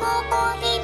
ここに